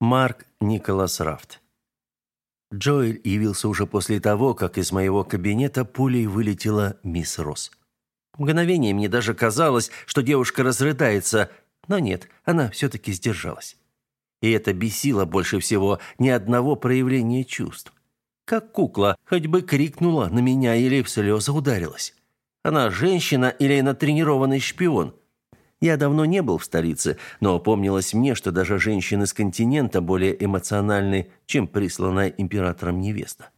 Марк Николас Рафт. Джоэль явился уже после того, как из моего кабинета пулей вылетела мисс Росс. Мгновение мне даже казалось, что девушка разрыдается, но нет, она все-таки сдержалась. И это бесило больше всего ни одного проявления чувств. Как кукла, хоть бы крикнула на меня или в слезы ударилась. Она женщина или натренированный шпион – я давно не был в столице, но помнилось мне, что даже женщины с континента более эмоциональны, чем присланная императором невеста.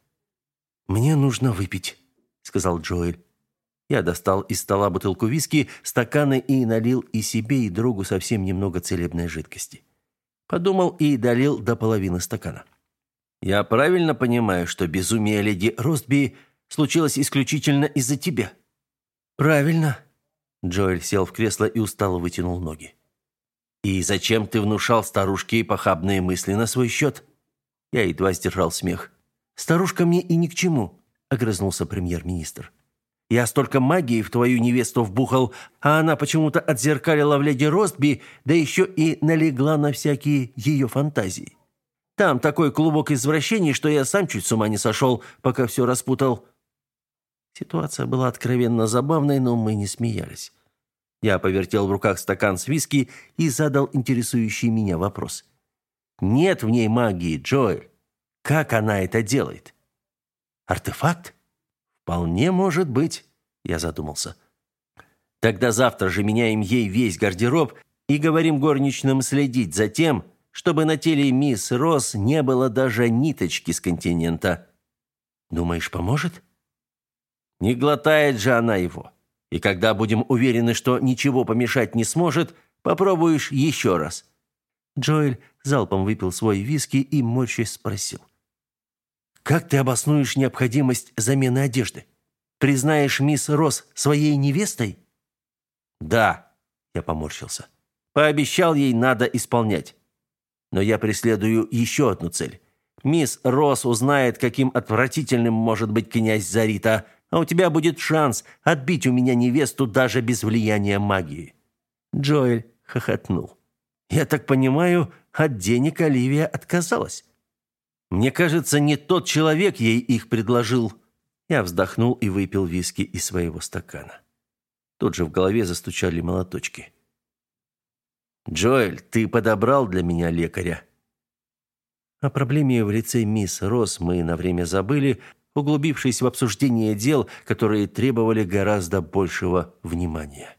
«Мне нужно выпить», — сказал Джоэль. Я достал из стола бутылку виски, стаканы и налил и себе, и другу совсем немного целебной жидкости. Подумал и долил до половины стакана. «Я правильно понимаю, что безумие леди Ростби случилось исключительно из-за тебя?» «Правильно», Джоэль сел в кресло и устало вытянул ноги. «И зачем ты внушал старушке похабные мысли на свой счет?» Я едва сдержал смех. «Старушка мне и ни к чему», — огрызнулся премьер-министр. «Я столько магии в твою невесту вбухал, а она почему-то отзеркалила в леди Ростби, да еще и налегла на всякие ее фантазии. Там такой клубок извращений, что я сам чуть с ума не сошел, пока все распутал. Ситуация была откровенно забавной, но мы не смеялись. Я повертел в руках стакан с виски и задал интересующий меня вопрос. «Нет в ней магии, Джоэль. Как она это делает?» «Артефакт?» «Вполне может быть», — я задумался. «Тогда завтра же меняем ей весь гардероб и говорим горничным следить за тем, чтобы на теле мисс Росс не было даже ниточки с континента». «Думаешь, поможет?» Не глотает же она его. И когда будем уверены, что ничего помешать не сможет, попробуешь еще раз». Джоэль залпом выпил свой виски и, морщись, спросил. «Как ты обоснуешь необходимость замены одежды? Признаешь мисс Росс своей невестой?» «Да», — я поморщился. «Пообещал ей надо исполнять. Но я преследую еще одну цель. Мисс Росс узнает, каким отвратительным может быть князь Зарита, а у тебя будет шанс отбить у меня невесту даже без влияния магии». Джоэль хохотнул. «Я так понимаю, от денег Оливия отказалась?» «Мне кажется, не тот человек ей их предложил». Я вздохнул и выпил виски из своего стакана. Тут же в голове застучали молоточки. «Джоэль, ты подобрал для меня лекаря?» О проблеме в лице мисс Росс мы на время забыли, углубившись в обсуждение дел, которые требовали гораздо большего внимания.